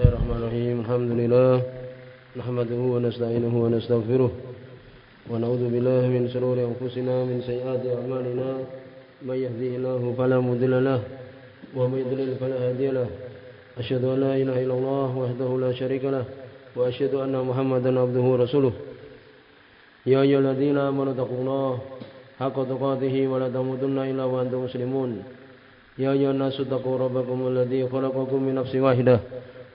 الله الرحمن الرحيم الحمد لله نحمده ونستعينه ونستغفره ونعوذ بالله من شرور أنفسنا من سيئات أعمالنا من يهديه الله فلا مضل له ومن يضلل فلا هادي له أشهد أن لا إله إلا الله وحده لا شريك له وأشهد أن محمدا عبده ورسوله يا أيها الذين آمنوا اتقوا الله حق تقاته ولا تموتن إلا وأنتم مسلمون يا أيها الناس اتقوا ربكم الذي خلقكم من نفس واحدة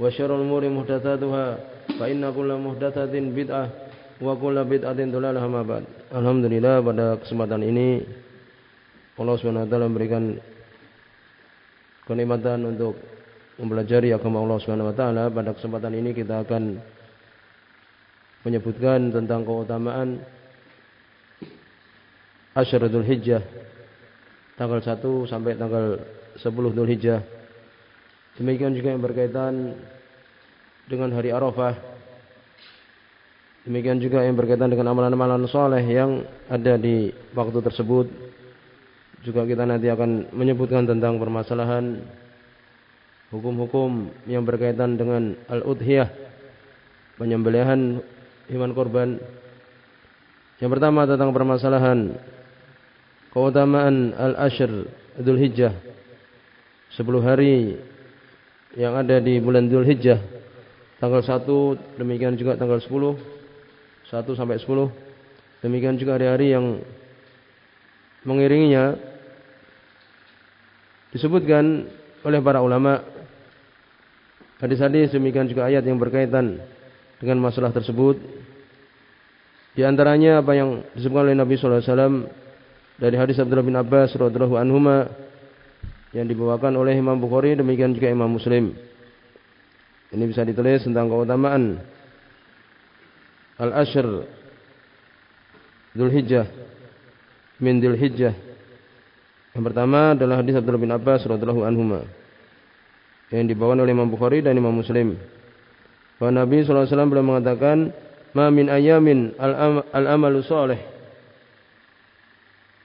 وشر الأمور محدثاتها فإن كل محدثة بدعة وكل بدعة ضلالة ما بعد Alhamdulillah pada kesempatan ini Allah Subhanahu wa taala memberikan kenikmatan untuk mempelajari agama Allah Subhanahu wa taala. Pada kesempatan ini kita akan menyebutkan tentang keutamaan Asyaratul Hijjah tanggal 1 sampai tanggal 10 Dhul Hijjah. Demikian juga yang berkaitan dengan hari Arafah. Demikian juga yang berkaitan dengan amalan-amalan soleh yang ada di waktu tersebut. Juga kita nanti akan menyebutkan tentang permasalahan hukum-hukum yang berkaitan dengan al-udhiyah, penyembelihan hewan korban. Yang pertama tentang permasalahan keutamaan al-ashr Dhul Hijjah 10 hari yang ada di bulan Dhul Hijjah tanggal 1 demikian juga tanggal 10 1 sampai 10 demikian juga hari-hari yang mengiringinya disebutkan oleh para ulama. Hadis-hadis demikian juga ayat yang berkaitan dengan masalah tersebut. Di antaranya apa yang disebutkan oleh Nabi sallallahu alaihi wasallam dari hadis Abdullah bin Abbas radhiyallahu anhuma yang dibawakan oleh Imam Bukhari demikian juga Imam Muslim. Ini bisa ditulis tentang keutamaan Al-Ashr Dzulhijjah min Dzulhijjah. Yang pertama adalah hadis Abdullah bin Abbas radhiyallahu anhuma yang dibawakan oleh Imam Bukhari dan Imam Muslim. Bahwa Nabi wasallam beliau mengatakan, "Ma min ayamin al-amalu salih."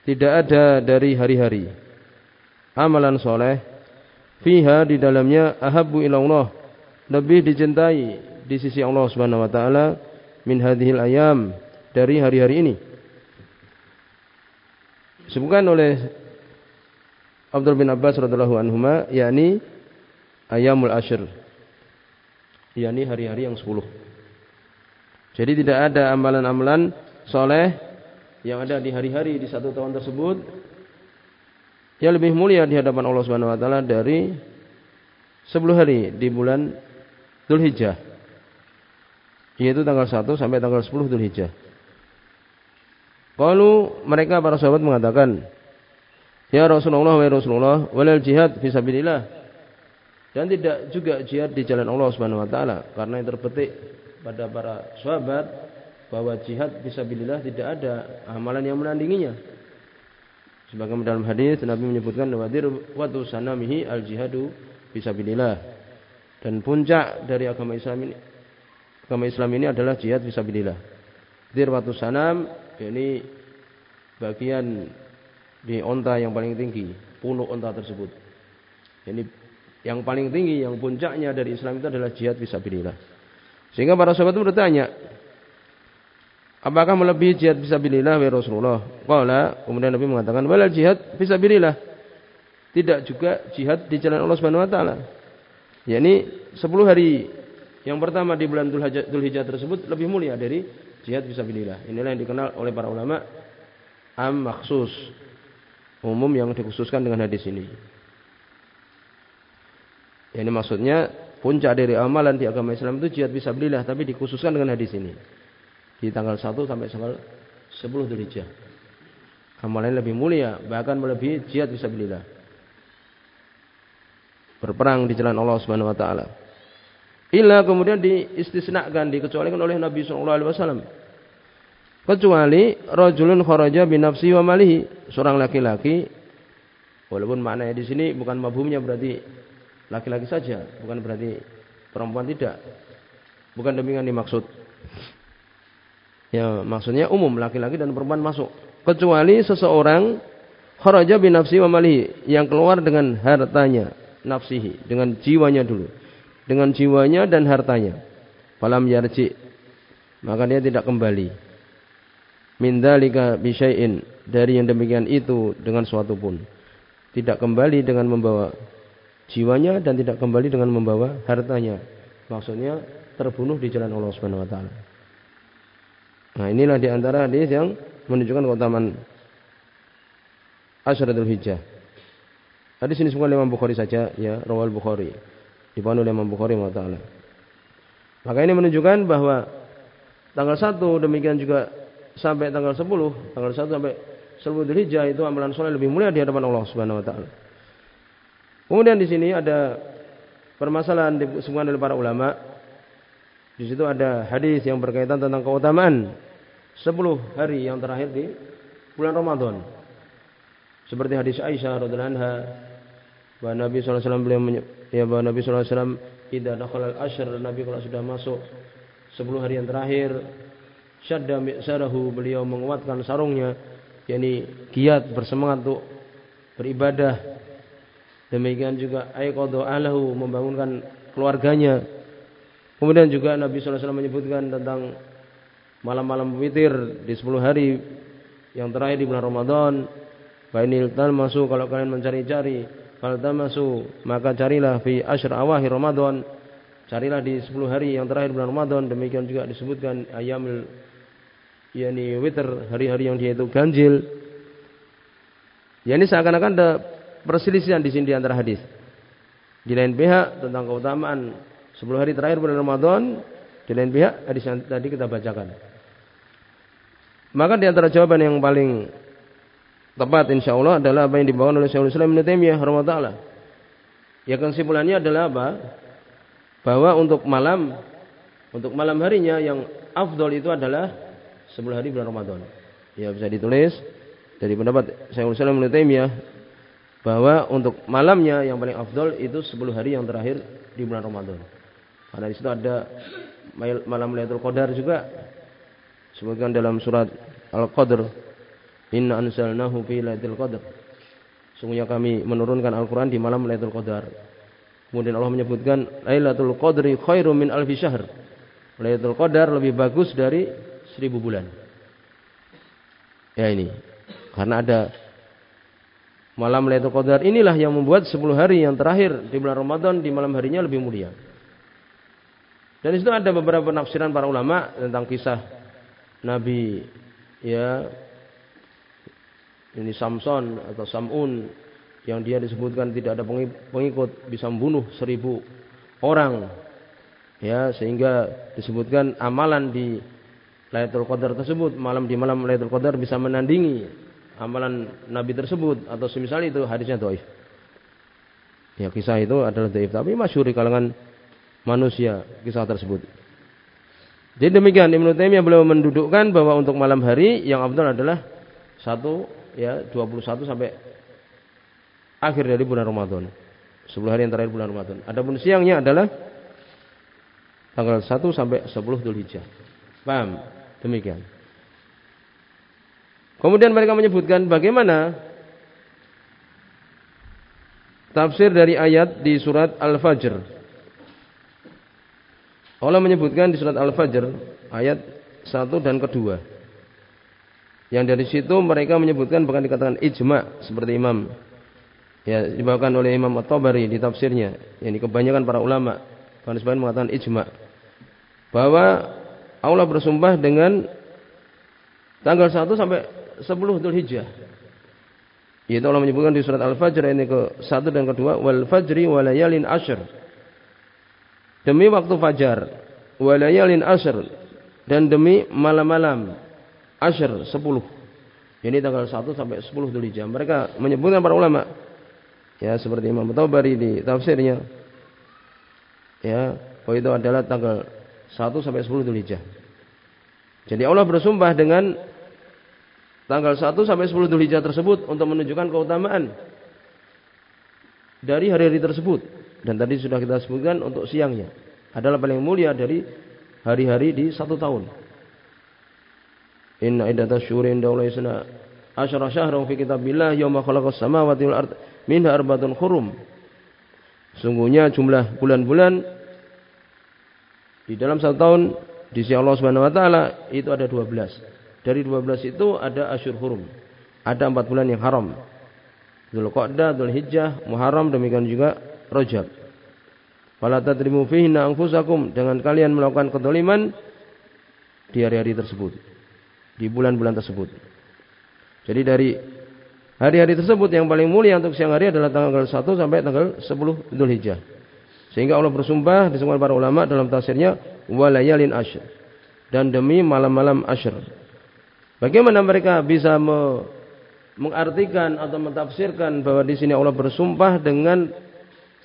Tidak ada dari hari-hari amalan soleh fiha di dalamnya ahabbu ilallah lebih dicintai di sisi Allah Subhanahu wa taala min hadhil ayam dari hari-hari ini. Disebutkan oleh Abdul bin Abbas radhiyallahu anhuma yakni ayamul ashr yakni hari-hari yang 10. Jadi tidak ada amalan-amalan soleh yang ada di hari-hari di satu tahun tersebut yang lebih mulia di hadapan Allah Subhanahu wa taala dari 10 hari di bulan Dzulhijjah yaitu tanggal 1 sampai tanggal 10 Dzulhijjah. Kalau mereka para sahabat mengatakan, "Ya Rasulullah wa Rasulullah, walal jihad fi sabilillah." Dan tidak juga jihad di jalan Allah Subhanahu wa taala karena yang terbetik pada para sahabat bahwa jihad fisabilillah tidak ada amalan yang menandinginya. Sebagaimana dalam hadis Nabi menyebutkan wadir watu sanamihi al jihadu fisabilillah. Dan puncak dari agama Islam ini agama Islam ini adalah jihad fisabilillah. Dirwatu sanam ini bagian di onta yang paling tinggi, punuk onta tersebut. Ini yang paling tinggi, yang puncaknya dari Islam itu adalah jihad fisabilillah. Sehingga para sahabat bertanya, Apakah melebihi jihad fisabilillah wa Rasulullah? Qala, kemudian Nabi mengatakan, "Walal jihad fisabilillah." Tidak juga jihad di jalan Allah Subhanahu wa taala. yakni 10 hari yang pertama di bulan Dzulhijjah tersebut lebih mulia dari jihad fisabilillah. Inilah yang dikenal oleh para ulama am maksus. Umum yang dikhususkan dengan hadis ini. Ini maksudnya puncak dari amalan di agama Islam itu jihad fisabilillah tapi dikhususkan dengan hadis ini di tanggal 1 sampai tanggal 10 Dzulhijjah. Amalan lebih mulia, bahkan melebihi jihad fisabilillah. Berperang di jalan Allah Subhanahu wa taala. Illa kemudian diistisnakan, dikecualikan oleh Nabi Shallallahu Alaihi Wasallam. Kecuali rojulun kharaja binafsi wa malihi, seorang laki-laki walaupun maknanya di sini bukan mabhumnya berarti laki-laki saja, bukan berarti perempuan tidak. Bukan demikian dimaksud. Ya, maksudnya umum laki-laki dan perempuan masuk. Kecuali seseorang kharaja binafsi wa malihi yang keluar dengan hartanya, nafsihi, dengan jiwanya dulu dengan jiwanya dan hartanya. Falam yarji. Maka dia tidak kembali. Min dzalika bisyai'in dari yang demikian itu dengan suatu pun. Tidak kembali dengan membawa jiwanya dan tidak kembali dengan membawa hartanya. Maksudnya terbunuh di jalan Allah Subhanahu wa taala. Nah, inilah di antara hadis yang menunjukkan keutamaan Asyratul Hijjah. Hadis ini semua Imam Bukhari saja ya, rawal Bukhari dipandu oleh Imam Bukhari taala. Maka ini menunjukkan bahwa tanggal 1 demikian juga sampai tanggal 10, tanggal 1 sampai 10 Dzulhijjah itu amalan soleh lebih mulia di hadapan Allah Subhanahu wa taala. Kemudian di sini ada permasalahan disebutkan oleh para ulama. Di situ ada hadis yang berkaitan tentang keutamaan 10 hari yang terakhir di bulan Ramadan. Seperti hadis Aisyah radhiyallahu anha bahwa Nabi SAW beliau ya bahwa Nabi SAW tidak dakhala al-ashr Nabi kalau sudah masuk 10 hari yang terakhir syadda mi'sarahu beliau menguatkan sarungnya yakni giat bersemangat untuk beribadah demikian juga ayqadha ahlahu membangunkan keluarganya kemudian juga Nabi SAW menyebutkan tentang malam-malam witir di 10 hari yang terakhir di bulan Ramadan. Bainil masuk kalau kalian mencari-cari Faltamasu maka carilah fi asyr awakhir Ramadan. Carilah di 10 hari yang terakhir bulan Ramadan. Demikian juga disebutkan ayamil yakni witr hari-hari yang dia itu ganjil. Yakni seakan-akan ada perselisihan di sini di antara hadis. Di lain pihak tentang keutamaan 10 hari terakhir bulan Ramadan di lain pihak hadis yang tadi kita bacakan maka di antara jawaban yang paling tepat insya Allah adalah apa yang dibawakan oleh Syekhul Islam Ibnu Taimiyah rahimahullah. Ya kesimpulannya adalah apa? Bahwa untuk malam untuk malam harinya yang afdol itu adalah 10 hari bulan Ramadan. Ya bisa ditulis dari pendapat Syekhul Islam Ibnu Taimiyah bahwa untuk malamnya yang paling afdol itu 10 hari yang terakhir di bulan Ramadan. Karena di situ ada malam Lailatul Qadar juga sebutkan dalam surat Al-Qadr Inna anzalnahu fi lailatul qadar. Sungguhnya kami menurunkan Al-Quran di malam Lailatul Qadar. Kemudian Allah menyebutkan Lailatul Qadri khairum min alfi syahr. Lailatul Qadar lebih bagus dari seribu bulan. Ya ini. Karena ada malam Lailatul Qadar inilah yang membuat 10 hari yang terakhir di bulan Ramadan di malam harinya lebih mulia. Dan itu ada beberapa penafsiran para ulama tentang kisah Nabi ya ini Samson atau Samun yang dia disebutkan tidak ada pengikut bisa membunuh seribu orang ya sehingga disebutkan amalan di Lailatul Qadar tersebut malam di malam Lailatul Qadar bisa menandingi amalan Nabi tersebut atau semisal itu hadisnya doif ya kisah itu adalah doif tapi masyhur di kalangan manusia kisah tersebut jadi demikian Ibnu Taimiyah beliau mendudukkan bahwa untuk malam hari yang abdul adalah satu ya 21 sampai akhir dari bulan Ramadan. 10 hari yang terakhir bulan Ramadan. Adapun siangnya adalah tanggal 1 sampai 10 Dzulhijjah. Paham? Demikian. Kemudian mereka menyebutkan bagaimana tafsir dari ayat di surat Al-Fajr. Allah menyebutkan di surat Al-Fajr ayat 1 dan kedua. Yang dari situ mereka menyebutkan bahkan dikatakan ijma seperti Imam ya dibawakan oleh Imam At-Tabari di tafsirnya. Yang kebanyakan para ulama bahkan sebagian mengatakan ijma bahwa Allah bersumpah dengan tanggal 1 sampai 10 Dzulhijjah. Yaitu Allah menyebutkan di surat Al-Fajr ini ke 1 dan kedua wal fajri wa layalin asyr. Demi waktu fajar wa layalin asyr dan demi malam-malam Asyr 10. Ini tanggal 1 sampai 10 Dzulhijjah. Mereka menyebutkan para ulama ya seperti Imam Tabari di tafsirnya ya bahwa itu adalah tanggal 1 sampai 10 Dzulhijjah. Jadi Allah bersumpah dengan tanggal 1 sampai 10 Dzulhijjah tersebut untuk menunjukkan keutamaan dari hari-hari tersebut. Dan tadi sudah kita sebutkan untuk siangnya adalah paling mulia dari hari-hari di satu tahun. Inna iddatash syuhuri inda Allah asyara syahran fi kitabillah yauma khalaqas samawati wal ard minha arbatun hurum. Sungguhnya jumlah bulan-bulan di dalam satu tahun di sisi Allah Subhanahu wa taala itu ada 12. Dari 12 itu ada asyur hurum. Ada empat bulan yang haram. Dzulqa'dah, Dzulhijjah, Muharram demikian juga Rajab. Fala tadrimu fihinna anfusakum dengan kalian melakukan kedoliman di hari-hari tersebut. Di bulan-bulan tersebut. Jadi dari hari-hari tersebut yang paling mulia untuk siang hari adalah tanggal 1 sampai tanggal 10 Dhul Hijjah. Sehingga Allah bersumpah disebut para ulama dalam tafsirnya walayalin asyr dan demi malam-malam asyr. Bagaimana mereka bisa me mengartikan atau mentafsirkan bahwa di sini Allah bersumpah dengan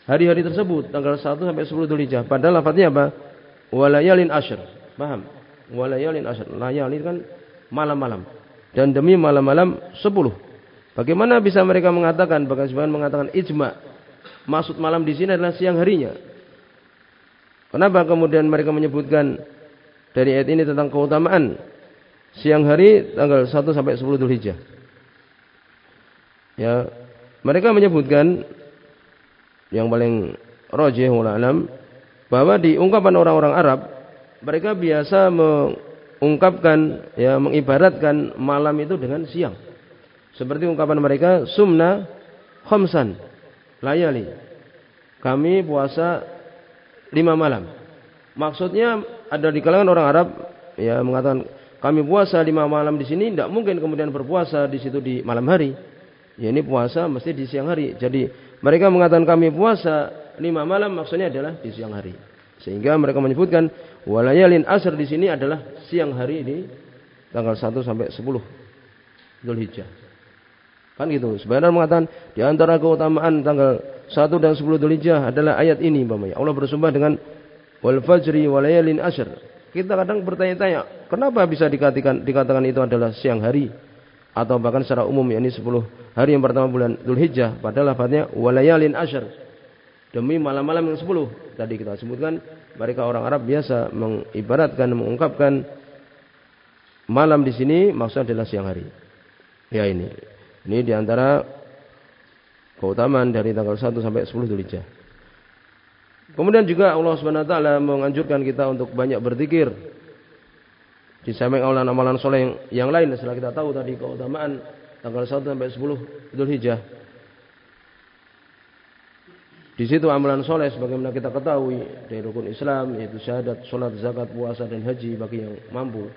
hari-hari tersebut tanggal 1 sampai 10 Dzulhijjah. Padahal lafadznya apa? Walayalin asyr. Paham? Walayalin asyr. Layalin kan malam-malam. Dan demi malam-malam 10. Bagaimana bisa mereka mengatakan bagaimana mengatakan ijma? Maksud malam di sini adalah siang harinya. Kenapa kemudian mereka menyebutkan dari ayat ini tentang keutamaan siang hari tanggal 1 sampai 10 Dzulhijjah? Ya, mereka menyebutkan yang paling rojih alam bahwa di ungkapan orang-orang Arab mereka biasa mengungkapkan ya mengibaratkan malam itu dengan siang. Seperti ungkapan mereka sumna khamsan layali. Kami puasa lima malam. Maksudnya ada di kalangan orang Arab ya mengatakan kami puasa lima malam di sini tidak mungkin kemudian berpuasa di situ di malam hari. Ya ini puasa mesti di siang hari. Jadi mereka mengatakan kami puasa lima malam maksudnya adalah di siang hari. Sehingga mereka menyebutkan walayalin asr di sini adalah siang hari di tanggal 1 sampai 10 Dzulhijjah. Kan gitu. Sebenarnya mengatakan di antara keutamaan tanggal 1 dan 10 Dzulhijjah adalah ayat ini umpamanya. Allah bersumpah dengan wal fajri walayalin asr. Kita kadang bertanya-tanya, kenapa bisa dikatakan dikatakan itu adalah siang hari? Atau bahkan secara umum yakni 10 hari yang pertama bulan Dzulhijjah. Padahal lafaznya walayalin asyr demi malam-malam yang 10 tadi kita sebutkan mereka orang Arab biasa mengibaratkan mengungkapkan malam di sini maksudnya adalah siang hari. Ya ini. Ini di antara keutamaan dari tanggal 1 sampai 10 Dzulhijjah. Kemudian juga Allah Subhanahu wa taala menganjurkan kita untuk banyak berzikir di samping amalan-amalan soleh yang, yang lain setelah kita tahu tadi keutamaan tanggal 1 sampai 10 Idul Hijjah. Di situ amalan soleh sebagaimana kita ketahui dari rukun Islam yaitu syahadat, sholat, zakat, puasa dan haji bagi yang mampu.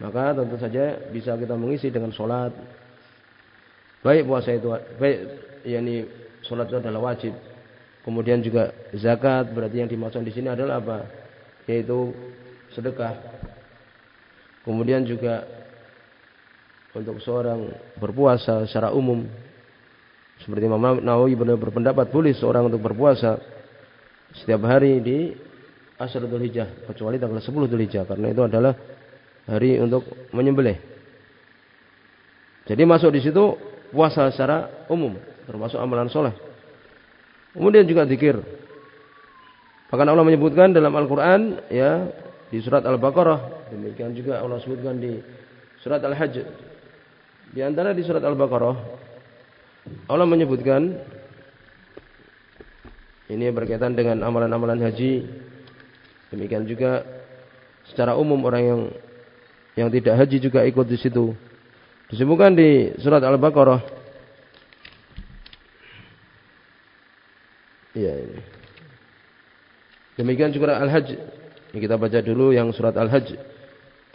Maka tentu saja bisa kita mengisi dengan sholat. Baik puasa itu baik yakni sholat itu adalah wajib. Kemudian juga zakat berarti yang dimaksud di sini adalah apa? Yaitu sedekah Kemudian juga untuk seorang berpuasa secara umum seperti Imam Nawawi benar berpendapat boleh seorang untuk berpuasa setiap hari di Asyratul Hijjah kecuali tanggal 10 Hijjah karena itu adalah hari untuk menyembelih. Jadi masuk di situ puasa secara umum termasuk amalan soleh. Kemudian juga zikir. Bahkan Allah menyebutkan dalam Al-Quran ya di surat Al-Baqarah demikian juga Allah sebutkan di surat Al-Hajj. Di antara di surat Al-Baqarah Allah menyebutkan ini berkaitan dengan amalan-amalan haji demikian juga secara umum orang yang yang tidak haji juga ikut di situ. Disebutkan di surat Al-Baqarah. Ya ini demikian juga Al-Hajj ini kita baca dulu yang surat Al-Hajj.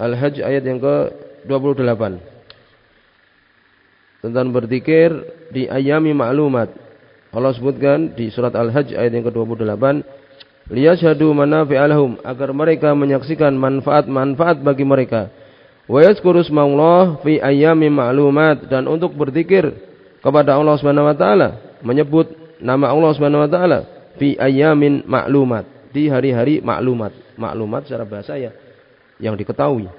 Al-Hajj ayat yang ke-28. Tentang berzikir di ayami maklumat. Allah sebutkan di surat Al-Hajj ayat yang ke-28. Liyashhadu manafi'alahum. Agar mereka menyaksikan manfaat-manfaat bagi mereka. Wa yazkuru fi ayami maklumat. Dan untuk berzikir kepada Allah Subhanahu wa taala, menyebut nama Allah Subhanahu wa taala fi ayamin maklumat di hari-hari maklumat. Maklumat secara bahasa ya yang diketahui.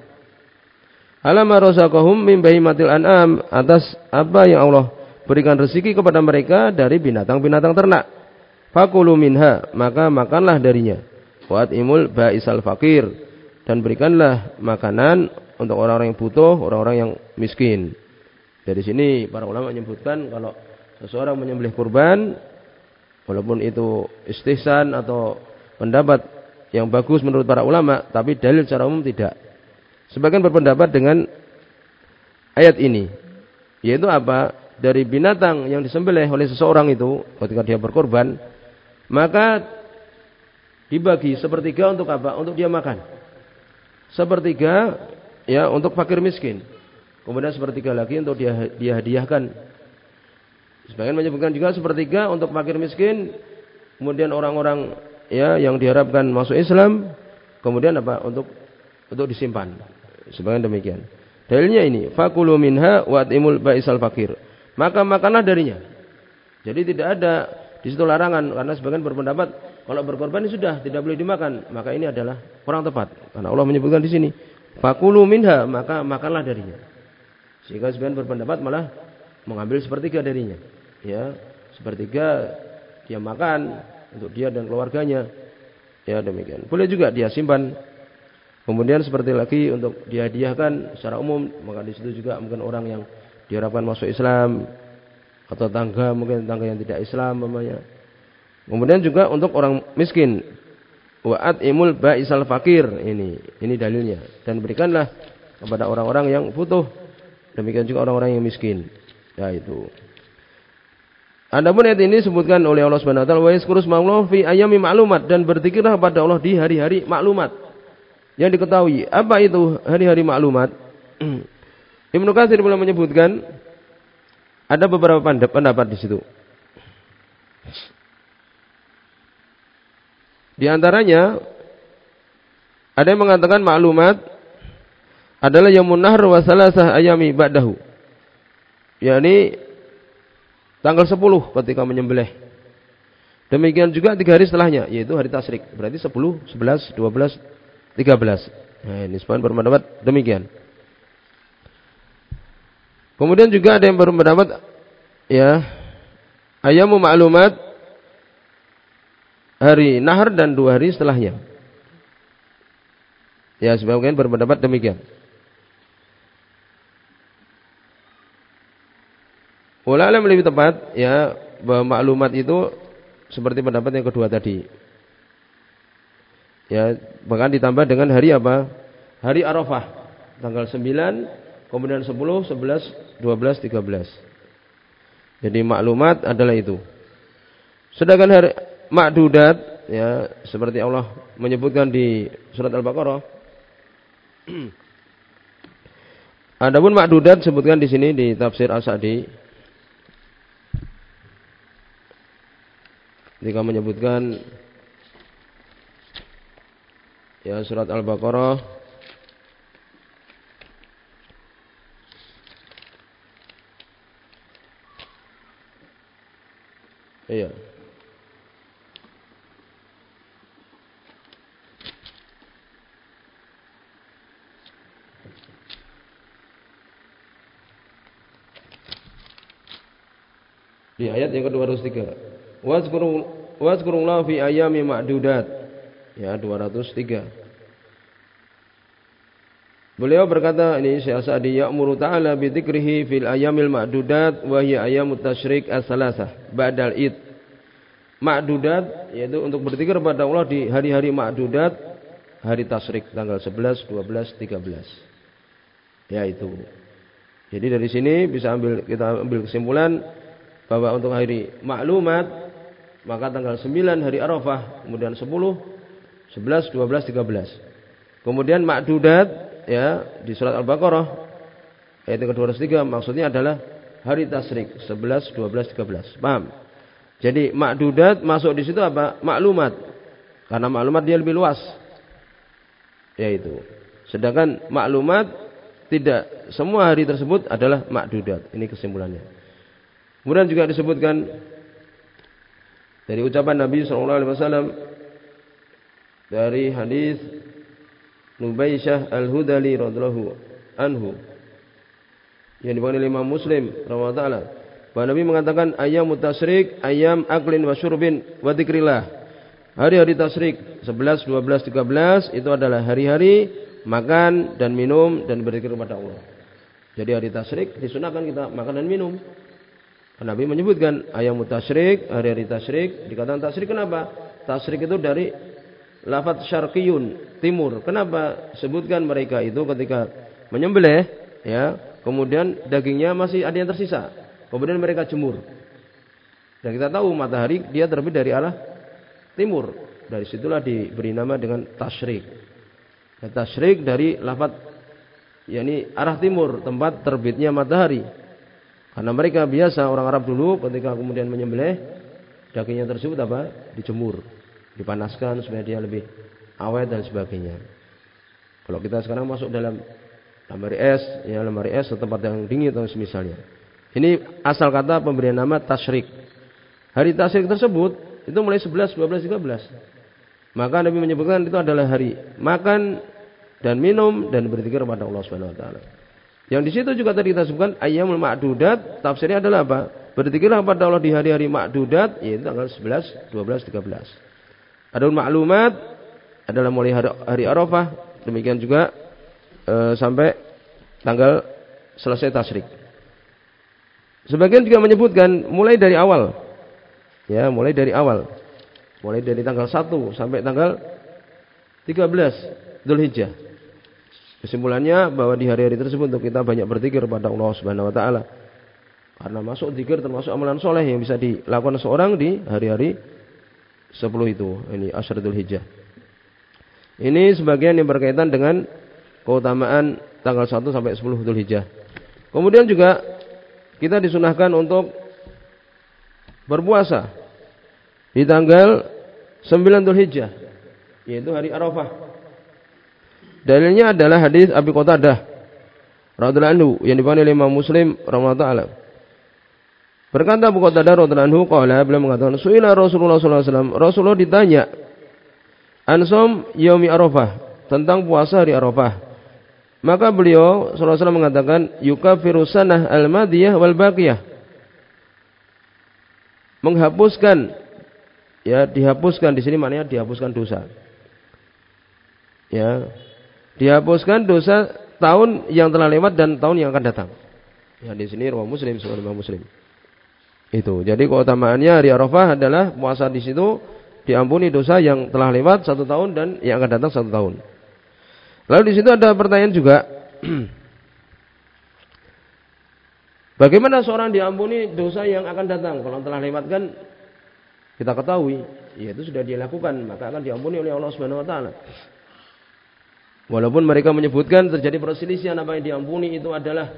Alama razaqahum min an'am atas apa yang Allah berikan rezeki kepada mereka dari binatang-binatang ternak. Fakulu minha, maka makanlah darinya. Wa imul ba'isal fakir dan berikanlah makanan untuk orang-orang yang butuh, orang-orang yang miskin. Dari sini para ulama menyebutkan kalau seseorang menyembelih kurban walaupun itu istihsan atau pendapat yang bagus menurut para ulama, tapi dalil secara umum tidak. Sebagian berpendapat dengan ayat ini. Yaitu apa? Dari binatang yang disembelih oleh seseorang itu ketika dia berkorban, maka dibagi sepertiga untuk apa? Untuk dia makan. Sepertiga ya untuk fakir miskin. Kemudian sepertiga lagi untuk dia dia hadiahkan. Sebagian menyebutkan juga sepertiga untuk fakir miskin, kemudian orang-orang ya yang diharapkan masuk Islam, kemudian apa? Untuk untuk disimpan. Sebagian demikian. Dalilnya ini, fakulu minha wa imul baisal fakir. Maka makanlah darinya. Jadi tidak ada di situ larangan karena sebagian berpendapat kalau berkorban sudah tidak boleh dimakan, maka ini adalah kurang tepat. Karena Allah menyebutkan di sini, fakulu minha, maka makanlah darinya. Sehingga sebagian berpendapat malah mengambil sepertiga darinya. Ya, sepertiga dia makan untuk dia dan keluarganya. Ya demikian. Boleh juga dia simpan Kemudian seperti lagi untuk dihadiahkan secara umum, maka di situ juga mungkin orang yang diharapkan masuk Islam atau tangga mungkin tangga yang tidak Islam namanya. Kemudian juga untuk orang miskin. Wa'at imul ba'isal fakir ini ini dalilnya dan berikanlah kepada orang-orang yang butuh. Demikian juga orang-orang yang miskin. Ya itu. Adapun ayat ini disebutkan oleh Allah Subhanahu wa taala wa yaskurus fi ayami ma'lumat dan berzikirlah kepada Allah di hari-hari maklumat yang diketahui. Apa itu hari-hari maklumat? Ibnu Katsir pula menyebutkan ada beberapa pendapat di situ. Di antaranya ada yang mengatakan maklumat adalah yang munahar wa salasah ayami ba'dahu. yakni tanggal 10 ketika menyembelih. Demikian juga tiga hari setelahnya, yaitu hari tasrik. Berarti 10, 11, 12, 13. Nah, ini sebagian berpendapat demikian. Kemudian juga ada yang berpendapat ya ayamu maklumat hari nahar dan dua hari setelahnya. Ya, sebagian berpendapat demikian. Ulama lebih tepat ya bahwa maklumat itu seperti pendapat yang kedua tadi. Ya, bahkan ditambah dengan hari apa? Hari Arafah. Tanggal 9, kemudian 10, 11, 12, 13. Jadi maklumat adalah itu. Sedangkan hari makdudat ya seperti Allah menyebutkan di surat Al-Baqarah Adapun makdudat sebutkan di sini di tafsir As-Sa'di Jika menyebutkan ya surat Al-Baqarah Iya. Di ayat yang ke-203. Wazkuru wazkurullah fi ayami ma'dudat ya 203 Beliau berkata ini Syekh Sa'di ya'muru ta'ala bi dzikrihi fil ayamil ma'dudat wa hiya ayamut tasyrik as-salasah ba'dal id. Ma'dudat yaitu untuk berzikir kepada Allah di hari-hari ma'dudat hari tasyrik tanggal 11, 12, 13. Ya itu. Jadi dari sini bisa ambil kita ambil kesimpulan bahwa untuk hari maklumat maka tanggal 9 hari Arafah kemudian 10 11, 12, 13. Kemudian makdudat ya di surat Al-Baqarah ayat yang ke-203 maksudnya adalah hari tasrik 11, 12, 13. Paham? Jadi makdudat masuk di situ apa? Maklumat. Karena maklumat dia lebih luas. Yaitu. Sedangkan maklumat tidak semua hari tersebut adalah makdudat. Ini kesimpulannya. Kemudian juga disebutkan dari ucapan Nabi SAW dari hadis Nubaisyah Al-Hudali radhiyallahu anhu yang oleh Imam Muslim taala. Bahwa Nabi mengatakan ayam mutasrik ayam aklin wa syurbin wa dzikrillah. Hari-hari tasrik 11 12 13 itu adalah hari-hari makan dan minum dan berzikir kepada Allah. Jadi hari tasrik disunahkan kita makan dan minum Nabi menyebutkan ayam mutasrik hari-hari tasrik. Dikatakan tasrik kenapa? Tasrik itu dari lafaz syarqiyun timur. Kenapa? Sebutkan mereka itu ketika menyembelih ya kemudian dagingnya masih ada yang tersisa. Kemudian mereka jemur. Dan kita tahu matahari dia terbit dari arah timur. Dari situlah diberi nama dengan tasyrik dan tasyrik dari lafaz yakni arah timur tempat terbitnya matahari karena mereka biasa orang Arab dulu ketika kemudian menyembelih dagingnya tersebut apa dijemur dipanaskan supaya dia lebih awet dan sebagainya kalau kita sekarang masuk dalam lemari es, ya lemari es atau tempat yang dingin atau semisalnya. Ini asal kata pemberian nama tasyrik. Hari tasyrik tersebut itu mulai 11, 12, 13. Maka Nabi menyebutkan itu adalah hari makan dan minum dan berzikir kepada Allah Subhanahu wa taala. Yang di situ juga tadi kita sebutkan ayamul ma'dudat, tafsirnya adalah apa? Berzikirlah kepada Allah di hari-hari ma'dudat yaitu tanggal 11, 12, 13. Adapun maklumat adalah mulai hari, hari Arafah, demikian juga e, sampai tanggal selesai tasrik. Sebagian juga menyebutkan mulai dari awal. Ya, mulai dari awal. Mulai dari tanggal 1 sampai tanggal 13 Dzulhijjah. Kesimpulannya bahwa di hari-hari tersebut untuk kita banyak berzikir kepada Allah Subhanahu wa taala. Karena masuk zikir termasuk amalan soleh yang bisa dilakukan seorang di hari-hari 10 itu. Ini Asyratul Hijjah. Ini sebagian yang berkaitan dengan keutamaan tanggal 1 sampai 10 Dzulhijjah. Kemudian juga kita disunahkan untuk berpuasa di tanggal 9 Dzulhijjah yaitu hari Arafah. Dalilnya adalah hadis Abi Qatadah radhiyallahu anhu yang oleh Imam Muslim rahimahullah taala. Berkata Abu Qatadah radhiyallahu anhu qala beliau mengatakan suila Rasulullah sallallahu alaihi wasallam Rasulullah ditanya ansom yaumi Arafah tentang puasa hari Arafah. Maka beliau SAW mengatakan yukafiru sanah al-madiyah wal baqiyah. Menghapuskan ya dihapuskan di sini maknanya dihapuskan dosa. Ya. Dihapuskan dosa tahun yang telah lewat dan tahun yang akan datang. Ya di sini rumah Muslim sebagai Muslim. Itu. Jadi keutamaannya hari Arafah adalah puasa di situ diampuni dosa yang telah lewat satu tahun dan yang akan datang satu tahun. Lalu di situ ada pertanyaan juga. Bagaimana seorang diampuni dosa yang akan datang? Kalau telah lewat kan kita ketahui, ya itu sudah dilakukan, maka akan diampuni oleh Allah Subhanahu wa taala. Walaupun mereka menyebutkan terjadi perselisihan apa yang diampuni itu adalah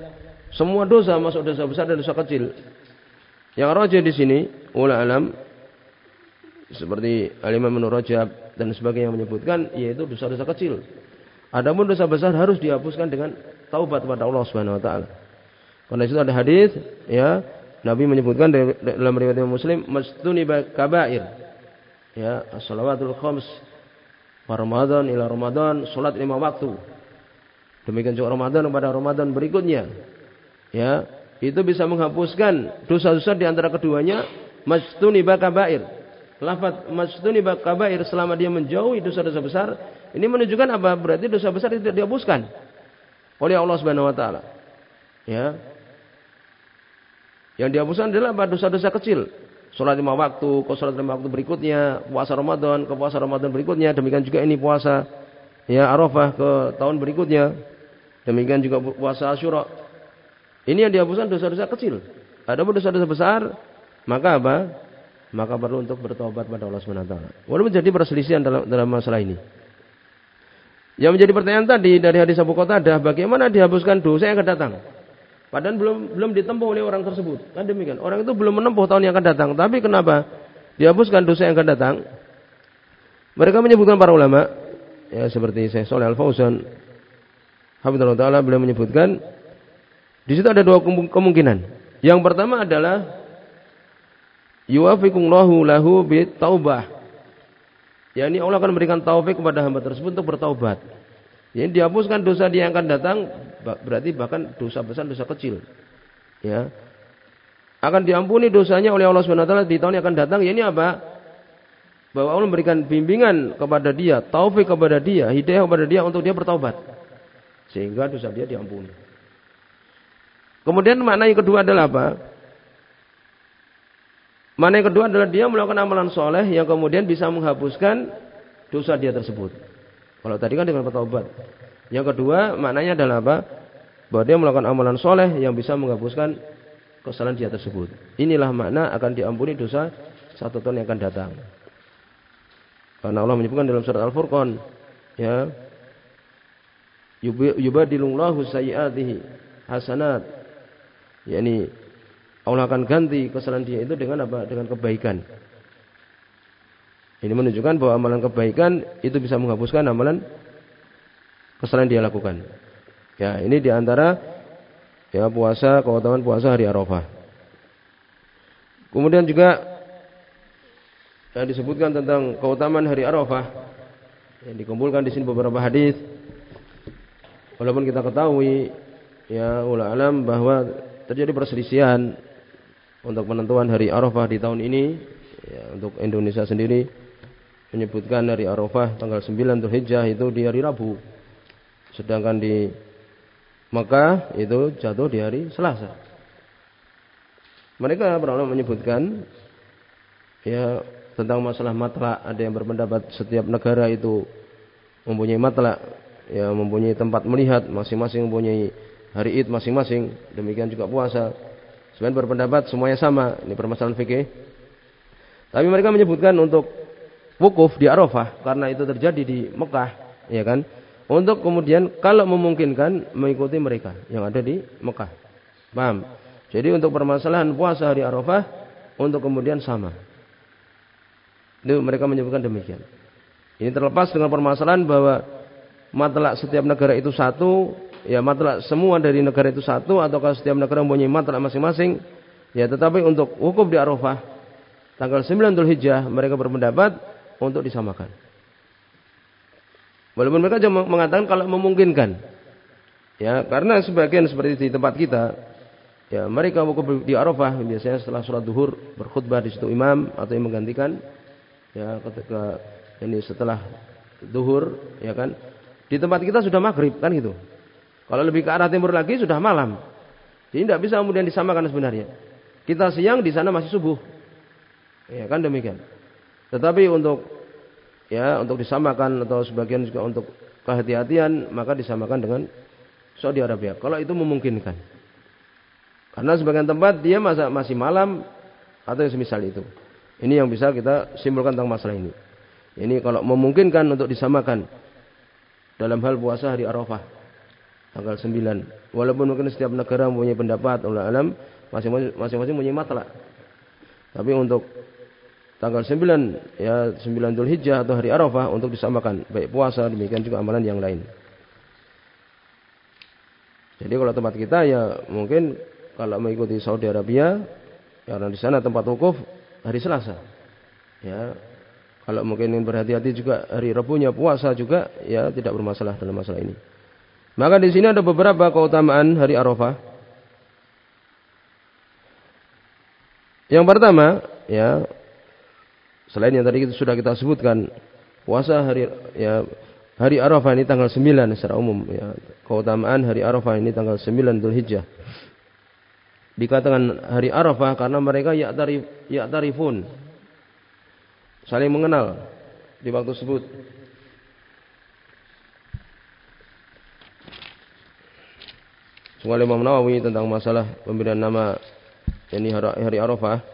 semua dosa masuk dosa besar dan dosa kecil. Yang raja di sini, ulama alam seperti Al-Imam Rajab dan sebagainya menyebutkan yaitu dosa-dosa kecil. Adapun dosa besar harus dihapuskan dengan taubat kepada Allah Subhanahu wa taala. Karena itu ada hadis ya Nabi menyebutkan dalam riwayat Muslim mastuni kabair. Ya, as-salawatul khams Ramadan ila Ramadan salat lima waktu. Demikian juga Ramadan kepada Ramadan berikutnya. Ya, itu bisa menghapuskan dosa-dosa di antara keduanya mastuni kabair. Lafaz mastuni kabair selama dia menjauhi dosa-dosa besar ini menunjukkan apa? Berarti dosa besar tidak dihapuskan oleh Allah Subhanahu wa taala. Ya. Yang dihapuskan adalah? Dosa-dosa kecil. Salat lima waktu, ke salat lima waktu berikutnya, puasa Ramadan, ke puasa Ramadan berikutnya, demikian juga ini puasa ya Arafah ke tahun berikutnya. Demikian juga puasa Asyura. Ini yang dihapuskan dosa-dosa kecil. Ada pun dosa-dosa besar, maka apa? Maka perlu untuk bertobat pada Allah Subhanahu wa taala. Walaupun jadi perselisihan dalam dalam masalah ini. Yang menjadi pertanyaan tadi dari hadis Abu Qatadah, bagaimana dihapuskan dosa yang akan datang? Padahal belum belum ditempuh oleh orang tersebut. Kan demikian. Orang itu belum menempuh tahun yang akan datang. Tapi kenapa dihapuskan dosa yang akan datang? Mereka menyebutkan para ulama, ya seperti Syekh Shalih Al Fauzan, Habibullah Taala beliau menyebutkan di situ ada dua kemungkinan. Yang pertama adalah yuwafiqullahu lahu bi taubah Ya ini Allah akan memberikan taufik kepada hamba tersebut untuk bertaubat. Ini dihapuskan dosa dia yang akan datang berarti bahkan dosa besar dosa kecil. Ya. Akan diampuni dosanya oleh Allah Subhanahu wa taala di tahun yang akan datang. Ya ini apa? Bahwa Allah memberikan bimbingan kepada dia, taufik kepada dia, hidayah kepada dia untuk dia bertaubat. Sehingga dosa dia diampuni. Kemudian makna yang kedua adalah apa? Mana yang kedua adalah dia melakukan amalan soleh yang kemudian bisa menghapuskan dosa dia tersebut. Kalau tadi kan dengan bertobat. Yang kedua maknanya adalah apa? Bahwa dia melakukan amalan soleh yang bisa menghapuskan kesalahan dia tersebut. Inilah makna akan diampuni dosa satu tahun yang akan datang. Karena Allah menyebutkan dalam surat Al-Furqan, ya, yubadilullahu sayyiatihi hasanat. yakni Allah akan ganti kesalahan dia itu dengan apa? Dengan kebaikan. Ini menunjukkan bahwa amalan kebaikan itu bisa menghapuskan amalan kesalahan dia lakukan. Ya, ini di antara ya puasa keutamaan puasa hari Arafah. Kemudian juga yang disebutkan tentang keutamaan hari Arafah yang dikumpulkan di sini beberapa hadis. Walaupun kita ketahui ya ulama alam bahwa terjadi perselisihan untuk penentuan hari Arafah di tahun ini ya, untuk Indonesia sendiri menyebutkan hari Arafah tanggal 9 Dzulhijjah itu di hari Rabu. Sedangkan di Mekah itu jatuh di hari Selasa. Mereka pernah menyebutkan ya tentang masalah matla ada yang berpendapat setiap negara itu mempunyai matla ya mempunyai tempat melihat masing-masing mempunyai hari Id masing-masing demikian juga puasa Sebenarnya berpendapat semuanya sama. Ini permasalahan fikih. Tapi mereka menyebutkan untuk wukuf di Arafah karena itu terjadi di Mekah, ya kan? Untuk kemudian kalau memungkinkan mengikuti mereka yang ada di Mekah. Paham? Jadi untuk permasalahan puasa hari Arafah untuk kemudian sama. Itu mereka menyebutkan demikian. Ini terlepas dengan permasalahan bahwa matlak setiap negara itu satu, ya matlak semua dari negara itu satu ataukah setiap negara mempunyai matlak masing-masing ya tetapi untuk hukum di Arafah tanggal 9 Dzulhijjah mereka berpendapat untuk disamakan walaupun mereka cuma mengatakan kalau memungkinkan ya karena sebagian seperti di tempat kita ya mereka wukuf di Arafah biasanya setelah sholat duhur berkhutbah di situ imam atau yang menggantikan ya ketika ini setelah duhur ya kan di tempat kita sudah maghrib kan gitu kalau lebih ke arah timur lagi sudah malam. Jadi tidak bisa kemudian disamakan sebenarnya. Kita siang di sana masih subuh. Ya kan demikian. Tetapi untuk ya untuk disamakan atau sebagian juga untuk kehati-hatian maka disamakan dengan Saudi Arabia. Kalau itu memungkinkan. Karena sebagian tempat dia masa, masih malam atau yang semisal itu. Ini yang bisa kita simpulkan tentang masalah ini. Ini kalau memungkinkan untuk disamakan dalam hal puasa hari Arafah tanggal 9. Walaupun mungkin setiap negara mempunyai pendapat oleh alam masing-masing mempunyai masalah. Tapi untuk tanggal 9 ya 9 Dzulhijjah atau hari Arafah untuk disamakan baik puasa demikian juga amalan yang lain. Jadi kalau tempat kita ya mungkin kalau mengikuti Saudi Arabia karena di sana tempat wukuf hari Selasa. Ya. Kalau mungkin ingin berhati-hati juga hari Rabunya puasa juga ya tidak bermasalah dalam masalah ini. Maka di sini ada beberapa keutamaan hari Arafah. Yang pertama, ya, selain yang tadi kita, sudah kita sebutkan, puasa hari ya hari Arafah ini tanggal 9 secara umum ya. Keutamaan hari Arafah ini tanggal 9 Dzulhijjah. Dikatakan hari Arafah karena mereka ya tarif ya tarifun. Saling mengenal di waktu tersebut. Sungai Imam Nawawi tentang masalah pemberian nama ini hari Arafah.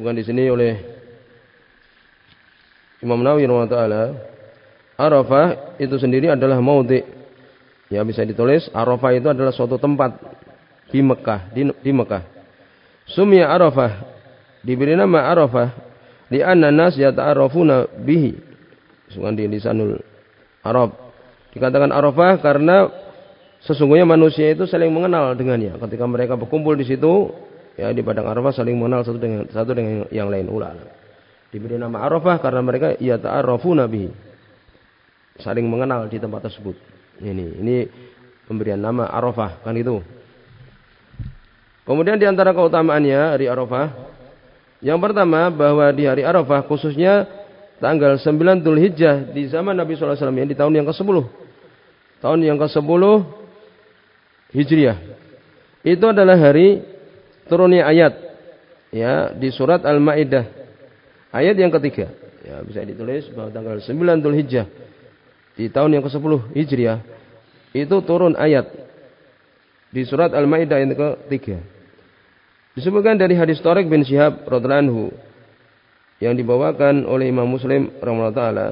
Bukan di sini oleh Imam Nawawi taala Arafah itu sendiri adalah maudhi. Ya bisa ditulis Arafah itu adalah suatu tempat di Mekah, di, di Mekah. Sumya Arafah. Diberi nama Arafah. Lianna nas yata'arafuna bihi. Sungan di lisanul Arab. Dikatakan Arafah karena sesungguhnya manusia itu saling mengenal dengannya. Ketika mereka berkumpul di situ, ya di padang Arafah saling mengenal satu dengan satu dengan yang lain. Ulah. Diberi nama Arafah karena mereka ya ta'arafu nabi. Saling mengenal di tempat tersebut. Ini ini pemberian nama Arafah kan itu. Kemudian di antara keutamaannya hari Arafah yang pertama bahwa di hari Arafah khususnya tanggal 9 Dzulhijjah di zaman Nabi SAW yang di tahun yang ke-10. Tahun yang ke-10 Hijriah. Itu adalah hari turunnya ayat ya di surat Al-Maidah. Ayat yang ketiga. Ya, bisa ditulis bahwa tanggal 9 Dzulhijjah di tahun yang ke-10 Hijriah itu turun ayat di surat Al-Maidah yang ketiga. Disebutkan dari hadis Tariq bin Syihab radhiyallahu yang dibawakan oleh Imam Muslim rahimahullah taala.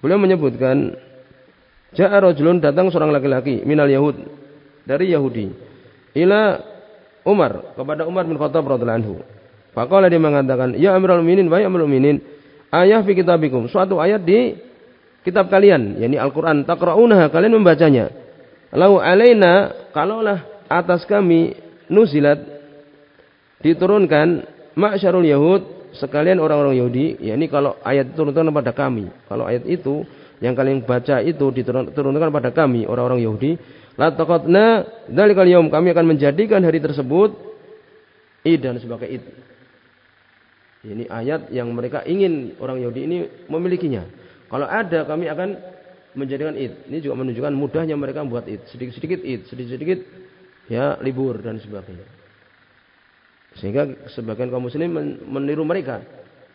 Beliau menyebutkan Ja'a rajulun datang seorang laki-laki minal Yahud dari Yahudi ila Umar kepada Umar bin Khattab radhiyallahu anhu. Faqala dia mengatakan, "Ya Amirul Mukminin, wahai Amirul Mukminin, ayah fi kitabikum, suatu ayat di kitab kalian, yakni Al-Qur'an, taqra'unaha, kalian membacanya. Lau alaina, kalaulah atas kami nuzilat diturunkan ma'syarul yahud sekalian orang-orang Yahudi yakni kalau ayat itu turunkan pada kami kalau ayat itu yang kalian baca itu diturunkan pada kami orang-orang Yahudi. La dzalikal yaum kami akan menjadikan hari tersebut id dan sebagai id. Ini ayat yang mereka ingin orang Yahudi ini memilikinya. Kalau ada kami akan menjadikan id. Ini juga menunjukkan mudahnya mereka membuat id. Sedikit-sedikit id sedikit-sedikid ya libur dan sebagainya. Sehingga sebagian kaum muslim meniru mereka.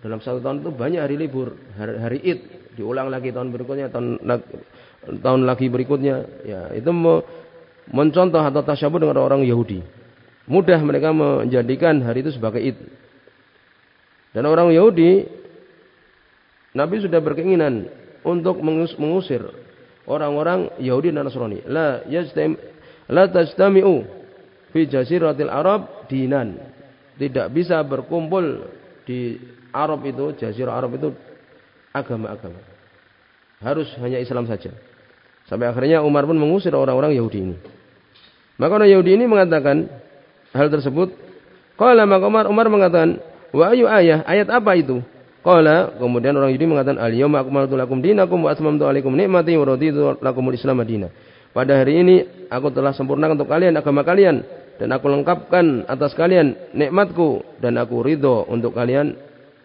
Dalam satu tahun itu banyak hari libur, hari, hari Id, diulang lagi tahun berikutnya, tahun tahun lagi berikutnya. Ya, itu mencontoh atau tasyabuh dengan orang Yahudi. Mudah mereka menjadikan hari itu sebagai Id. Dan orang Yahudi Nabi sudah berkeinginan untuk mengusir orang-orang Yahudi dan Nasrani. La yajtam la tajtami'u fi jaziratil Arab dinan. Tidak bisa berkumpul di Arab itu, jazirah Arab itu agama-agama. Harus hanya Islam saja. Sampai akhirnya Umar pun mengusir orang-orang Yahudi ini. Maka orang Yahudi ini mengatakan hal tersebut. Qala maka Umar, Umar mengatakan, "Wa ayu ayah? Ayat apa itu?" Qala, kemudian orang Yahudi mengatakan, "Al-yauma akmaltu lakum dinakum wa atmamtu alaikum nikmati wa raditu lakumul Islam madinah." Pada hari ini aku telah sempurnakan untuk kalian agama kalian dan aku lengkapkan atas kalian nikmatku dan aku ridho untuk kalian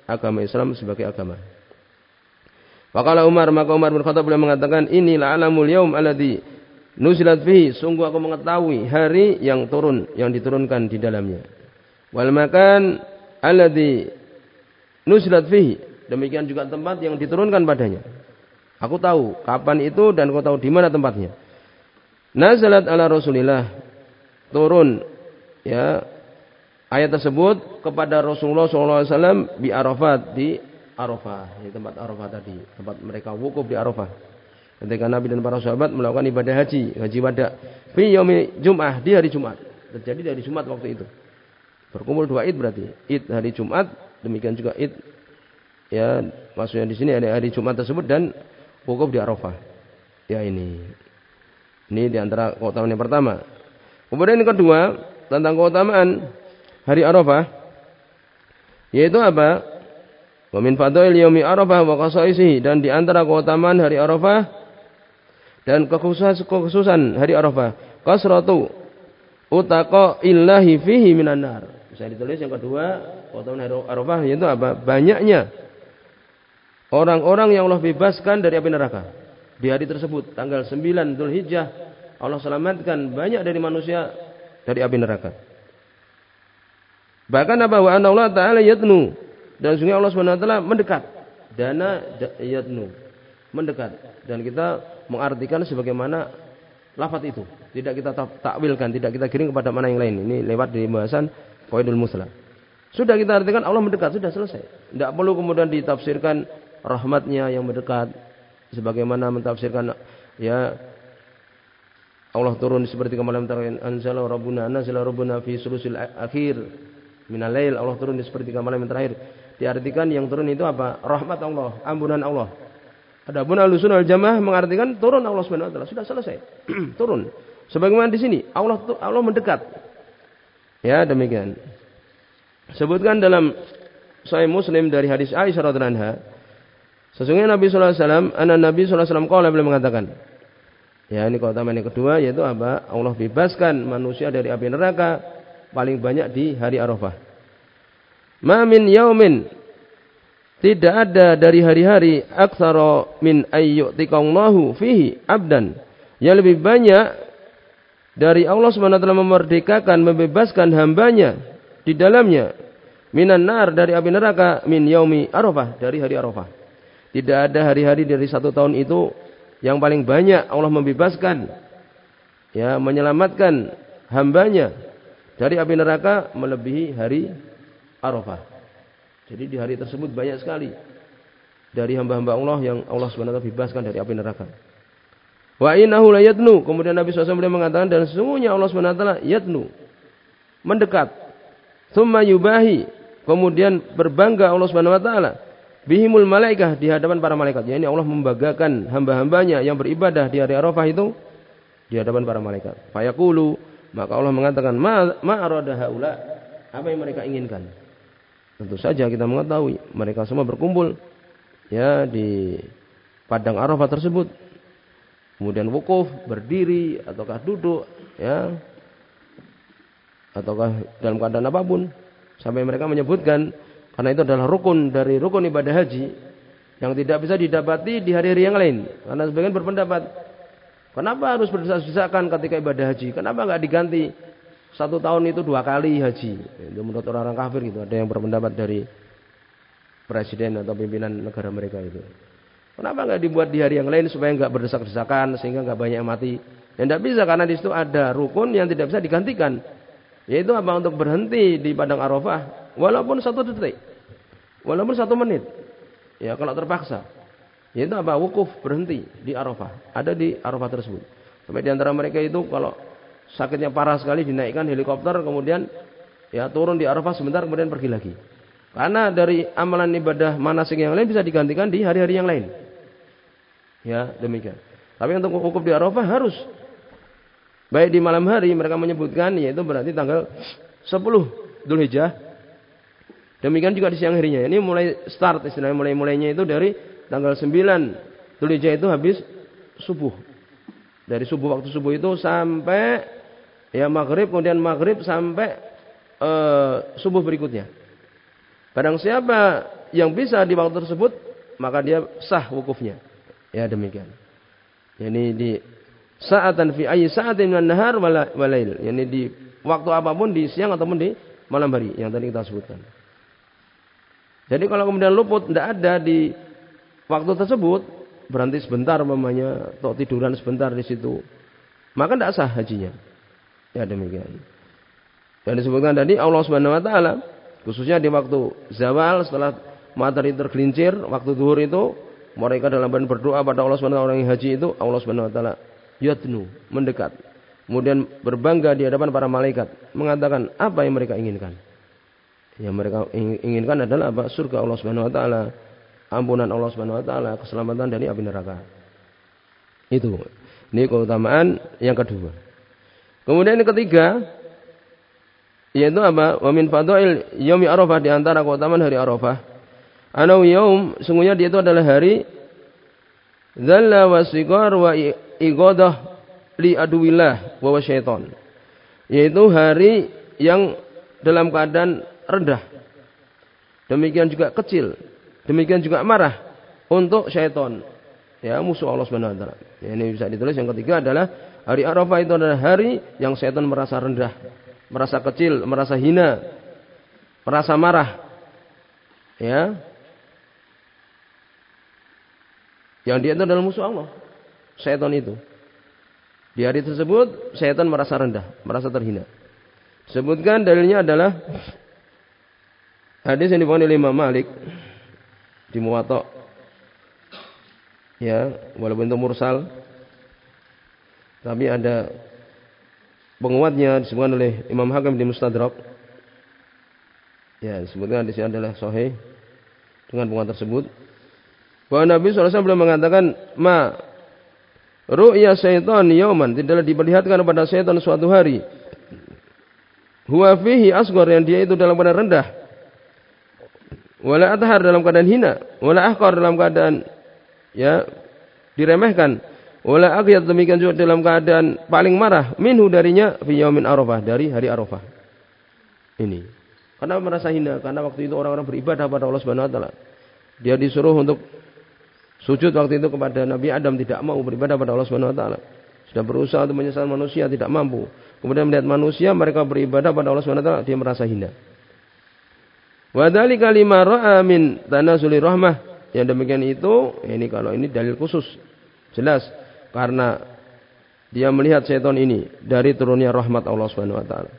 agama Islam sebagai agama. Wakala Umar maka Umar bin Khattab beliau mengatakan inilah alamul yaum alladhi nuzilat fihi sungguh aku mengetahui hari yang turun yang diturunkan di dalamnya. Wal makan alladhi nuzilat fihi demikian juga tempat yang diturunkan padanya. Aku tahu kapan itu dan aku tahu di mana tempatnya. Nazalat ala Rasulillah turun ya ayat tersebut kepada Rasulullah SAW di Arafat di Arafah di tempat Arafah tadi tempat mereka wukuf di Arafah. Ketika Nabi dan para sahabat melakukan ibadah haji haji wada fi yaumi Jum'ah di hari Jumat. Terjadi dari Jumat waktu itu. Berkumpul dua id berarti. Id hari Jumat demikian juga id ya maksudnya di sini ada hari Jumat tersebut dan wukuf di Arafah. Ya ini. Ini di antara keutamaan yang pertama. Kemudian yang kedua tentang keutamaan hari Arafah yaitu apa? Wa min fadail yaumi Arafah wa qasaisihi dan di antara keutamaan hari Arafah dan kekhususan hari Arafah kasratu utaqa illahi fihi minan nar. Bisa ditulis yang kedua keutamaan hari Arafah yaitu apa? Banyaknya orang-orang yang Allah bebaskan dari api neraka di hari tersebut tanggal 9 Dhul Hijjah Allah selamatkan banyak dari manusia dari api neraka. Bahkan apa wa Allah taala yatnu dan sungguh Allah Subhanahu wa taala mendekat. Dana yatnu mendekat dan kita mengartikan sebagaimana lafaz itu. Tidak kita takwilkan, tidak kita kirim kepada mana yang lain. Ini lewat di bahasan Qaidul Musla. Sudah kita artikan Allah mendekat, sudah selesai. Tidak perlu kemudian ditafsirkan rahmatnya yang mendekat, sebagaimana mentafsirkan ya Allah turun seperti terakhir anzala rabbuna anzala rabbuna fi sulusil akhir minal lail Allah turun di seperti kemalam yang terakhir diartikan yang turun itu apa rahmat Allah ampunan Allah Adapun Ahlussunnah wal Jamaah mengartikan turun Allah Subhanahu sudah selesai. turun. Sebagaimana di sini, Allah Allah mendekat. Ya, demikian. Sebutkan dalam Sahih Muslim dari hadis Aisyah radhiyallahu anha, sesungguhnya Nabi wasallam, anak Nabi wasallam qala beliau mengatakan, Ya, ini keutamaan yang kedua yaitu apa? Allah bebaskan manusia dari api neraka paling banyak di hari Arafah. Ma min yaumin tidak ada dari hari-hari aktsara min ayyutikallahu fihi abdan yang lebih banyak dari Allah taala memerdekakan membebaskan hambanya di dalamnya minan nar dari api neraka min yaumi Arafah dari hari Arafah. Tidak ada hari-hari dari satu tahun itu yang paling banyak Allah membebaskan ya menyelamatkan hambanya dari api neraka melebihi hari Arafah. Jadi di hari tersebut banyak sekali dari hamba-hamba Allah yang Allah SWT bebaskan dari api neraka. Wa innahu la yatnu. Kemudian Nabi SAW mengatakan dan sesungguhnya Allah SWT yatnu. Mendekat. Thumma yubahi. Kemudian berbangga Allah SWT bihimul malaikah di hadapan para malaikat. Ya, ini Allah membanggakan hamba-hambanya yang beribadah di hari Arafah itu di hadapan para malaikat. Fayaqulu, maka Allah mengatakan, "Ma arada haula?" Apa yang mereka inginkan? Tentu saja kita mengetahui mereka semua berkumpul ya di padang Arafah tersebut. Kemudian wukuf, berdiri ataukah duduk ya ataukah dalam keadaan apa pun sampai mereka menyebutkan karena itu adalah rukun dari rukun ibadah haji yang tidak bisa didapati di hari-hari yang lain. Karena sebagian berpendapat, kenapa harus berdesak-desakan ketika ibadah haji? Kenapa nggak diganti satu tahun itu dua kali haji? Itu menurut orang-orang kafir gitu. Ada yang berpendapat dari presiden atau pimpinan negara mereka itu. Kenapa nggak dibuat di hari yang lain supaya nggak berdesak-desakan sehingga nggak banyak yang mati? Ya tidak bisa karena di situ ada rukun yang tidak bisa digantikan. Yaitu apa untuk berhenti di padang Arafah walaupun satu detik. Walaupun satu menit. Ya kalau terpaksa. Yaitu apa? Wukuf berhenti di Arafah. Ada di Arafah tersebut. Sampai di antara mereka itu kalau sakitnya parah sekali dinaikkan helikopter kemudian ya turun di Arafah sebentar kemudian pergi lagi. Karena dari amalan ibadah manasik yang lain bisa digantikan di hari-hari yang lain. Ya, demikian. Tapi untuk wukuf di Arafah harus Baik di malam hari mereka menyebutkan yaitu berarti tanggal 10 Dzulhijjah. Demikian juga di siang harinya. Ini mulai start istilahnya mulai-mulainya itu dari tanggal 9 Dzulhijjah itu habis subuh. Dari subuh waktu subuh itu sampai ya maghrib kemudian maghrib sampai uh, subuh berikutnya. Kadang siapa yang bisa di waktu tersebut maka dia sah wukufnya. Ya demikian. Ini di Sa'atan fi ayyi sa'atin minan nahar walail. Yani di waktu apa pun di siang ataupun di malam hari yang tadi kita sebutkan. Jadi kalau kemudian luput tidak ada di waktu tersebut, berhenti sebentar mamanya atau tiduran sebentar di situ, maka tidak sah hajinya. Ya demikian. Dan disebutkan tadi Allah Subhanahu wa taala khususnya di waktu zawal setelah matahari tergelincir, waktu zuhur itu mereka dalam berdoa pada Allah Subhanahu orang yang haji itu Allah Subhanahu wa taala yatnu, mendekat. Kemudian berbangga di hadapan para malaikat, mengatakan apa yang mereka inginkan. Yang mereka inginkan adalah apa? Surga Allah Subhanahu wa taala, ampunan Allah Subhanahu wa taala, keselamatan dari api neraka. Itu. Ini keutamaan yang kedua. Kemudian yang ketiga yaitu apa? Wa min fadail yaumi Arafah di antara keutamaan hari Arafah. Anau yaum sungguhnya dia itu adalah hari dzalla wa sigar wa igodah li aduwillah wa syaiton. Yaitu hari yang dalam keadaan rendah. Demikian juga kecil. Demikian juga marah untuk syaiton. Ya, musuh Allah Subhanahu wa taala. Ya, ini bisa ditulis yang ketiga adalah hari Arafah itu adalah hari yang syaitan merasa rendah, merasa kecil, merasa hina, merasa marah. Ya. Yang dia itu adalah musuh Allah setan itu. Di hari tersebut setan merasa rendah, merasa terhina. Sebutkan dalilnya adalah hadis yang dibawakan oleh Imam Malik di Muwatta. Ya, walaupun itu mursal tapi ada penguatnya disebutkan oleh Imam Hakim di Mustadrak. Ya, disebutkan di sini adalah sahih dengan penguat tersebut. Bahwa Nabi SAW belum mengatakan ma ru'ya syaitan yauman tidaklah diperlihatkan kepada syaitan suatu hari. Huwa fihi asghar yang dia itu dalam keadaan rendah. Wala athar dalam keadaan hina, wala ahqar dalam keadaan ya diremehkan. Wala aghyad demikian juga dalam keadaan paling marah minhu darinya fi yaumin arafah dari hari arafah. Ini. Karena merasa hina karena waktu itu orang-orang beribadah pada Allah Subhanahu wa taala. Dia disuruh untuk Sujud waktu itu kepada Nabi Adam tidak mau beribadah pada Allah Subhanahu wa taala. Sudah berusaha untuk menyesal manusia tidak mampu. Kemudian melihat manusia mereka beribadah pada Allah Subhanahu wa taala dia merasa hina. Wa dzalika lima ra'a min tanazuli rahmah. Yang demikian itu ini kalau ini dalil khusus. Jelas. Karena dia melihat setan ini dari turunnya rahmat Allah Subhanahu wa taala.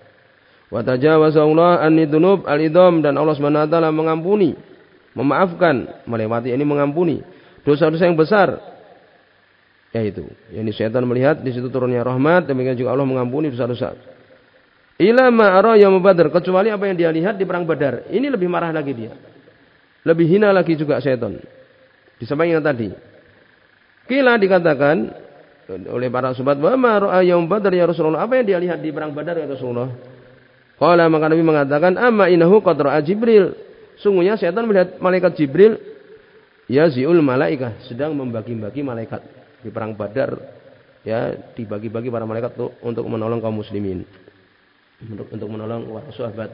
Wa tajawaza Allah an al-idham. Dan Allah Subhanahu wa taala mengampuni, memaafkan, melewati ini mengampuni. Dosa-dosa yang besar. Yaitu. Yakni setan melihat di situ turunnya rahmat. Demikian juga Allah mengampuni dosa-dosa ila ma ara yang badar kecuali apa yang dia lihat di perang badar. Ini lebih marah lagi dia. Lebih hina lagi juga setan. Di yang tadi. Kila dikatakan oleh para sahabat wa ma ra yang badar ya Rasulullah. Apa yang dia lihat di perang badar ya Rasulullah? Qala maka Nabi mengatakan amma inahu qad Jibril. Sungguhnya setan melihat malaikat Jibril Ya ziul malaikah sedang membagi-bagi malaikat di perang Badar. Ya dibagi-bagi para malaikat untuk menolong kaum muslimin untuk, menolong para sahabat.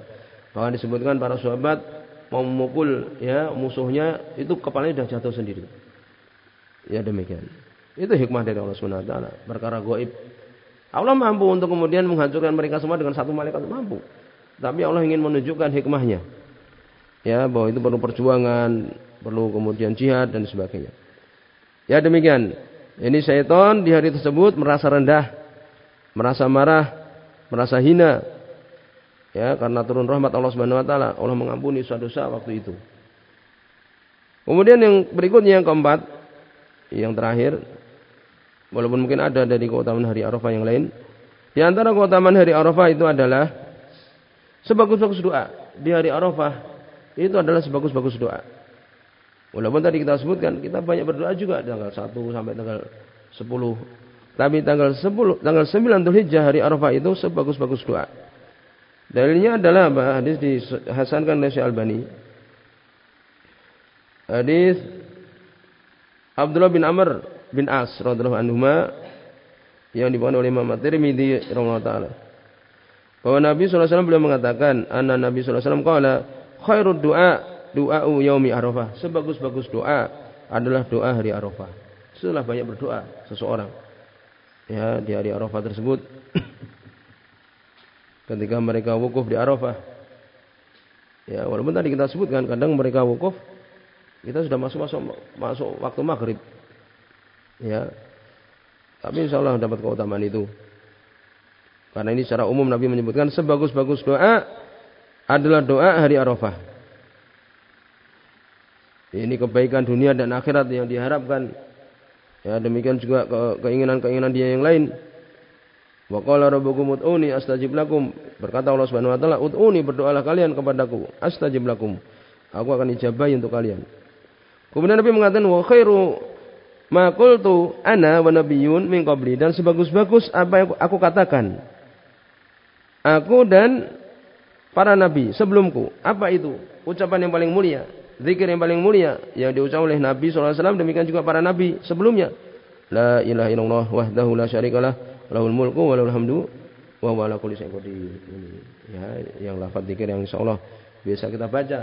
Bahkan disebutkan para sahabat mau memukul ya musuhnya itu kepalanya sudah jatuh sendiri. Ya demikian. Itu hikmah dari Allah Subhanahu wa taala. Perkara gaib Allah mampu untuk kemudian menghancurkan mereka semua dengan satu malaikat mampu. Tapi Allah ingin menunjukkan hikmahnya. Ya bahwa itu perlu perjuangan perlu kemudian jihad dan sebagainya. Ya demikian. Ini syaitan di hari tersebut merasa rendah, merasa marah, merasa hina. Ya, karena turun rahmat Allah Subhanahu wa taala, Allah mengampuni dosa-dosa waktu itu. Kemudian yang berikutnya yang keempat, yang terakhir, walaupun mungkin ada dari keutamaan hari Arafah yang lain, di antara keutamaan hari Arafah itu adalah sebagus-bagus doa. Di hari Arafah itu adalah sebagus-bagus doa. Walaupun tadi kita sebutkan kita banyak berdoa juga tanggal 1 sampai tanggal 10. Tapi tanggal 10 tanggal 9 Dzulhijjah hari Arafah itu sebagus-bagus doa. Dalilnya adalah apa? Hadis dihasankan oleh Syekh Albani. Hadis Abdullah bin Amr bin As radhiyallahu anhuma yang dibawakan oleh Imam At-Tirmidzi radhiyallahu taala. Bahwa Nabi sallallahu alaihi wasallam beliau mengatakan, "Anna Nabi sallallahu alaihi wasallam qala khairud du'a doa yaumi Arafah. Sebagus-bagus doa adalah doa hari Arafah. Setelah banyak berdoa seseorang ya di hari Arafah tersebut ketika mereka wukuf di Arafah. Ya walaupun tadi kita sebutkan kadang mereka wukuf kita sudah masuk masuk masuk waktu maghrib. Ya. Tapi insya Allah dapat keutamaan itu. Karena ini secara umum Nabi menyebutkan sebagus-bagus doa adalah doa hari Arafah. Ini kebaikan dunia dan akhirat yang diharapkan. Ya, demikian juga keinginan-keinginan dia yang lain. Wa qala rabbukum ud'uni astajib lakum. Berkata Allah Subhanahu wa taala, "Ud'uni berdoalah kalian kepadaku, astajib lakum." Aku akan ijabahi untuk kalian. Kemudian Nabi mengatakan, "Wa khairu ma qultu ana wa nabiyyun min qabli." Dan sebagus-bagus apa yang aku katakan. Aku dan para nabi sebelumku. Apa itu? Ucapan yang paling mulia zikir yang paling mulia yang diucap oleh Nabi SAW demikian juga para nabi sebelumnya. La ilaha illallah wahdahu la syarikalah lahul mulku wa lahul hamdu wa huwa ala kulli Ini ya yang lafaz zikir yang insyaallah biasa kita baca.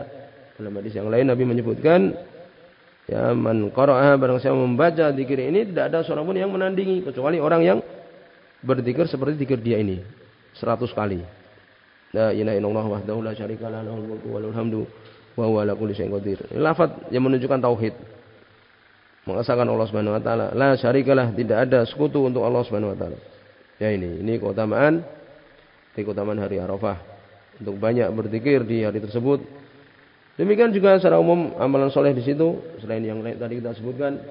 Dalam hadis yang lain Nabi menyebutkan ya man qara'aha barang siapa membaca zikir ini tidak ada seorang pun yang menandingi kecuali orang yang berzikir seperti zikir dia ini 100 kali. La ilaha illallah wahdahu la syarikalah lahul mulku wa lahul hamdu wa huwa ala kulli syai'in qadir. Lafaz yang menunjukkan tauhid. Mengesahkan Allah Subhanahu wa taala. La syarikalah, tidak ada sekutu untuk Allah Subhanahu wa taala. Ya ini, ini keutamaan di keutamaan hari Arafah. Untuk banyak berzikir di hari tersebut. Demikian juga secara umum amalan soleh di situ selain yang tadi kita sebutkan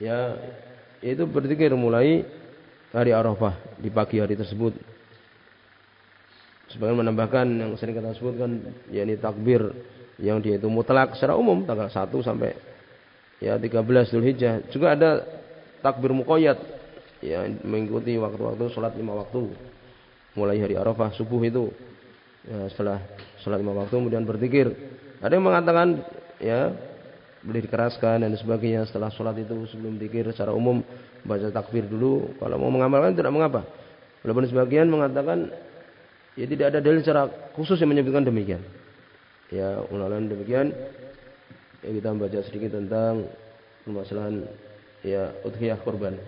ya yaitu berzikir mulai hari Arafah di pagi hari tersebut Sebagian menambahkan yang sering kita sebutkan yakni takbir yang dia itu mutlak secara umum tanggal 1 sampai ya 13 Zulhijjah. Juga ada takbir muqayyad ya mengikuti waktu-waktu sholat lima waktu. Mulai hari Arafah subuh itu ya, setelah sholat lima waktu kemudian berzikir. Ada yang mengatakan ya boleh dikeraskan dan sebagainya setelah sholat itu sebelum dikir secara umum baca takbir dulu. Kalau mau mengamalkan tidak mengapa. Walaupun sebagian mengatakan ya tidak ada dalil secara khusus yang menyebutkan demikian. Ya, ulangan demikian ya kita membaca sedikit tentang permasalahan ya udhiyah korban.